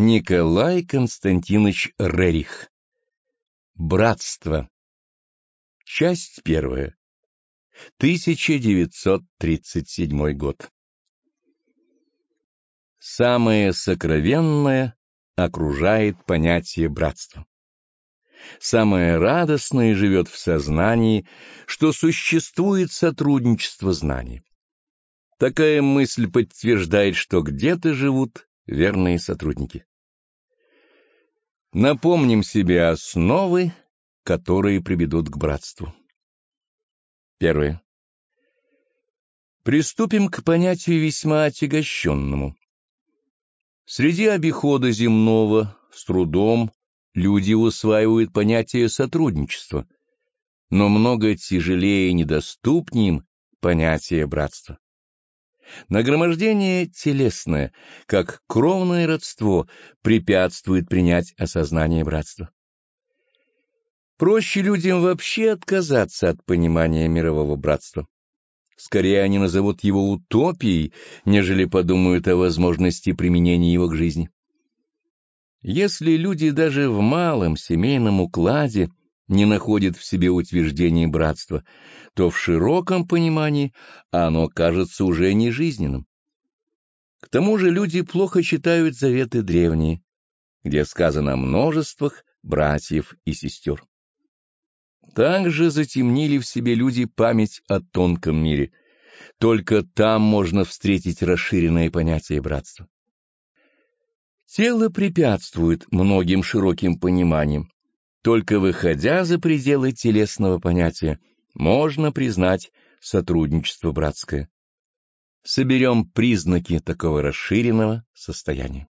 Николай Константинович Рерих Братство Часть первая 1937 год Самое сокровенное окружает понятие братства. Самое радостное живет в сознании, что существует сотрудничество знаний. Такая мысль подтверждает, что где-то живут верные сотрудники. Напомним себе основы, которые приведут к братству. Первое. Приступим к понятию весьма отягощенному. Среди обихода земного с трудом люди усваивают понятие сотрудничества, но много тяжелее и недоступнее им понятие братства. Нагромождение телесное, как кровное родство, препятствует принять осознание братства. Проще людям вообще отказаться от понимания мирового братства. Скорее они назовут его утопией, нежели подумают о возможности применения его к жизни. Если люди даже в малом семейном укладе не находит в себе утверждение братства, то в широком понимании оно кажется уже нежизненным. К тому же люди плохо читают заветы древние, где сказано о множествах братьев и сестер. Также затемнили в себе люди память о тонком мире. Только там можно встретить расширенное понятие братства. Тело препятствует многим широким пониманиям, только выходя за пределы телесного понятия, можно признать сотрудничество братское. Соберем признаки такого расширенного состояния.